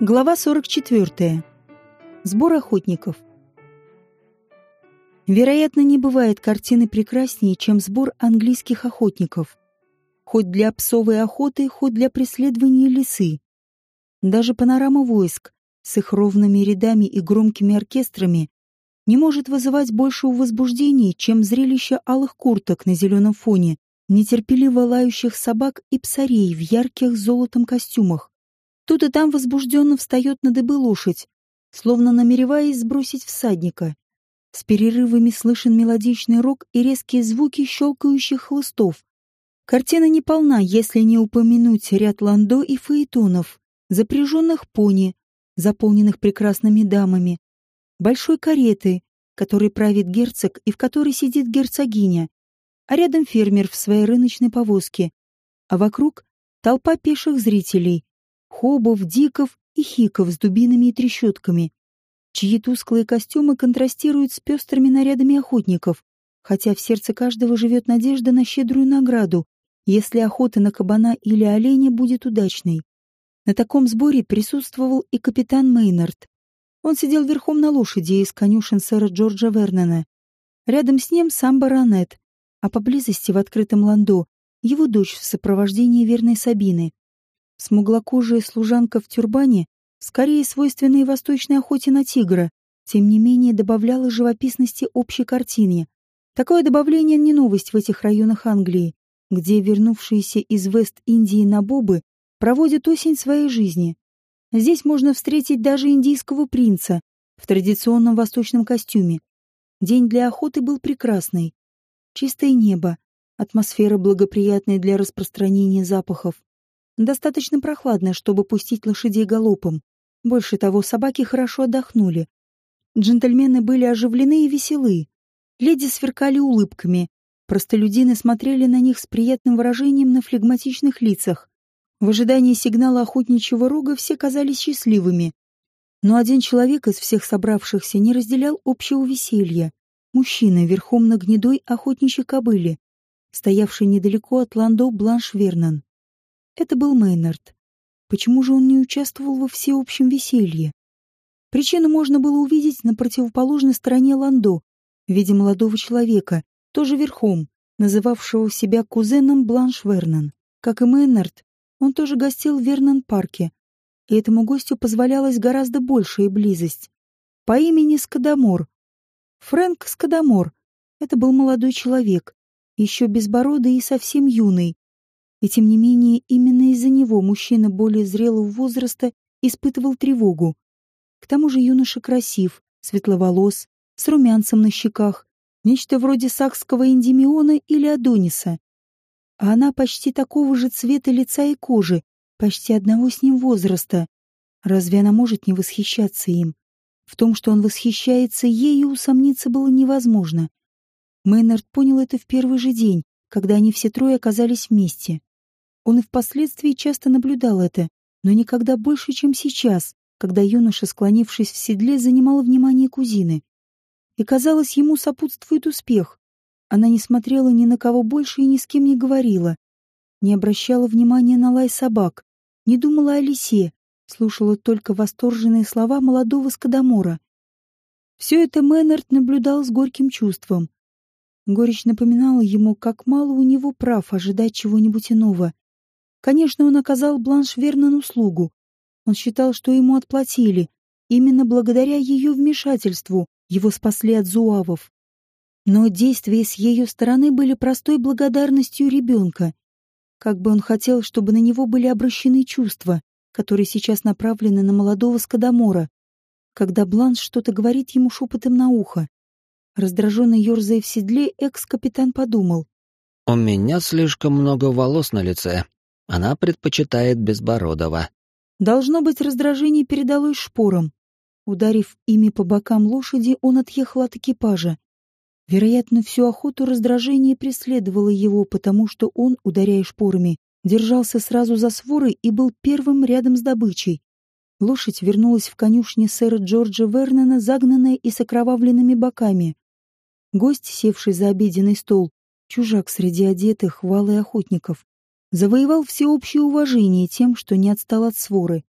Глава 44. Сбор охотников. Вероятно, не бывает картины прекраснее, чем сбор английских охотников. Хоть для псовой охоты, хоть для преследования лисы. Даже панорама войск с их ровными рядами и громкими оркестрами не может вызывать большего возбуждения, чем зрелище алых курток на зеленом фоне, нетерпеливо лающих собак и псарей в ярких золотом костюмах Тут и там возбужденно встает на дыбы лошадь, словно намереваясь сбросить всадника. С перерывами слышен мелодичный рок и резкие звуки щелкающих хлыстов. Картина не полна, если не упомянуть ряд ландо и фаэтонов, запряженных пони, заполненных прекрасными дамами, большой кареты, которой правит герцог и в которой сидит герцогиня, а рядом фермер в своей рыночной повозке, а вокруг толпа пеших зрителей, хобов, диков и хиков с дубинами и трещотками, чьи тусклые костюмы контрастируют с пестрыми нарядами охотников, хотя в сердце каждого живет надежда на щедрую награду, если охота на кабана или оленя будет удачной. На таком сборе присутствовал и капитан Мейнард. Он сидел верхом на лошади из конюшен сэра Джорджа Вернона. Рядом с ним сам баронет, а поблизости в открытом ландо его дочь в сопровождении верной Сабины. Смуглокожая служанка в тюрбане, скорее свойственной восточной охоте на тигра, тем не менее добавляла живописности общей картине. Такое добавление не новость в этих районах Англии, где вернувшиеся из Вест-Индии набобы проводят осень своей жизни. Здесь можно встретить даже индийского принца в традиционном восточном костюме. День для охоты был прекрасный. Чистое небо, атмосфера благоприятная для распространения запахов, Достаточно прохладно, чтобы пустить лошадей галопом. Больше того, собаки хорошо отдохнули. Джентльмены были оживлены и веселы. Леди сверкали улыбками. Простолюдины смотрели на них с приятным выражением на флегматичных лицах. В ожидании сигнала охотничьего рога все казались счастливыми. Но один человек из всех собравшихся не разделял общего веселья. Мужчина верхом на гнедой охотничьей кобыле, стоявший недалеко от Ландо Бланш Вернон. Это был Мейнард. Почему же он не участвовал во всеобщем веселье? Причину можно было увидеть на противоположной стороне Ландо, в виде молодого человека, тоже верхом, называвшего себя кузеном Бланш Вернон. Как и Мейнард, он тоже гостил в Вернон-парке, и этому гостю позволялась гораздо большая близость. По имени Скадамор. Фрэнк Скадамор. Это был молодой человек, еще безбородый и совсем юный, и тем не менее, именно из-за него мужчина более зрелого возраста испытывал тревогу. К тому же юноша красив, светловолос, с румянцем на щеках, нечто вроде сакского эндимиона или адониса. А она почти такого же цвета лица и кожи, почти одного с ним возраста. Разве она может не восхищаться им? В том, что он восхищается ею, усомниться было невозможно. Мейнард понял это в первый же день, когда они все трое оказались вместе. Он и впоследствии часто наблюдал это, но никогда больше, чем сейчас, когда юноша, склонившись в седле, занимал внимание кузины. И, казалось, ему сопутствует успех. Она не смотрела ни на кого больше и ни с кем не говорила. Не обращала внимания на лай собак, не думала о лисе, слушала только восторженные слова молодого скадомора. Все это Мэннерт наблюдал с горьким чувством. Горечь напоминала ему, как мало у него прав ожидать чего-нибудь иного. Конечно, он оказал Бланш Вернон услугу. Он считал, что ему отплатили. Именно благодаря ее вмешательству его спасли от зуавов. Но действия с ее стороны были простой благодарностью ребенка. Как бы он хотел, чтобы на него были обращены чувства, которые сейчас направлены на молодого Скадамора, когда Бланш что-то говорит ему шепотом на ухо. Раздраженно ерзая в седле, экс-капитан подумал. «У меня слишком много волос на лице. Она предпочитает Безбородова. Должно быть, раздражение передалось шпорам. Ударив ими по бокам лошади, он отъехал от экипажа. Вероятно, всю охоту раздражение преследовало его, потому что он, ударяя шпорами, держался сразу за сворой и был первым рядом с добычей. Лошадь вернулась в конюшне сэра Джорджа Вернона, загнанная и с окровавленными боками. Гость, севший за обеденный стол, чужак среди одетых валы охотников, завоевал всеобщее уважение тем, что не отстал от своры.